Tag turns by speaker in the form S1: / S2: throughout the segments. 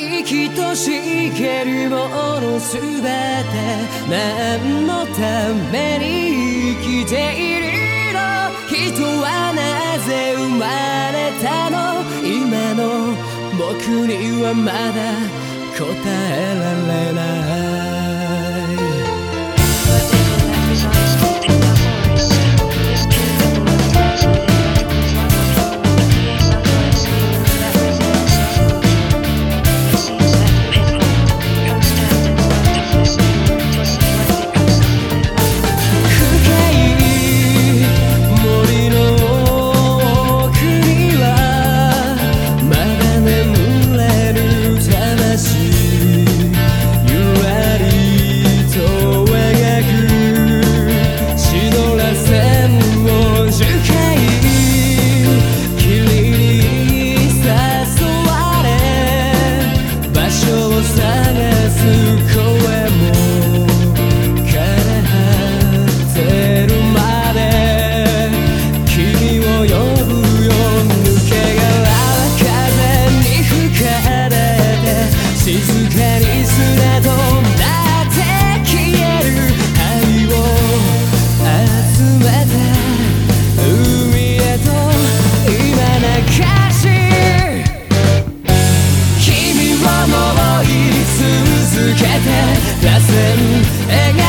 S1: 生きとしけるものすべて。何のために生きているの？人はなぜ生まれたの？今の僕にはまだ答えられない。描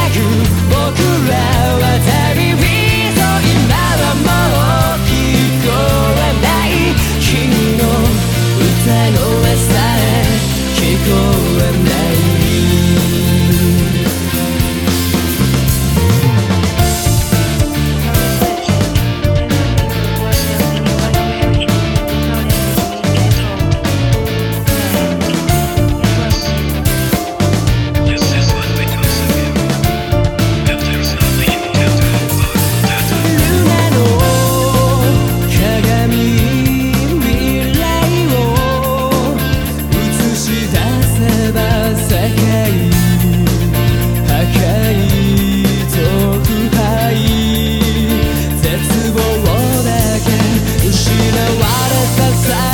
S1: 絶望だけ失われた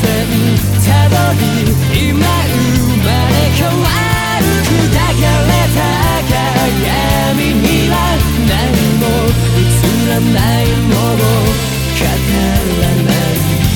S1: たどり今生まれ変わる砕かれた鏡には何も映らないもの語らない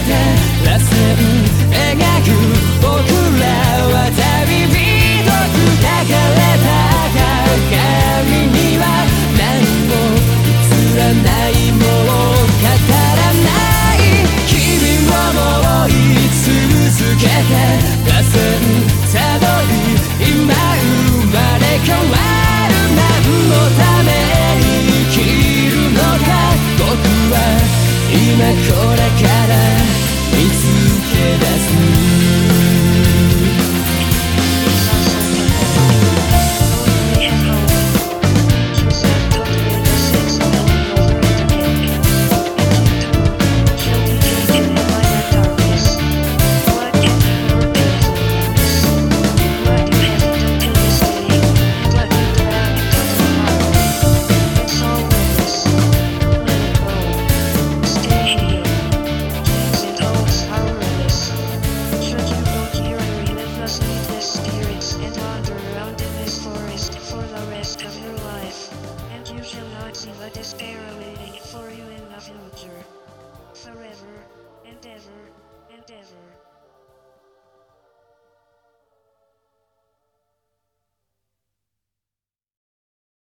S1: て螺旋描く僕らは旅人砕かれた鏡には何も映らないもう語らない君を思い続けて螺旋たどり今生まれ変わる何のために生きるのか僕は今
S2: endeavor, endeavor.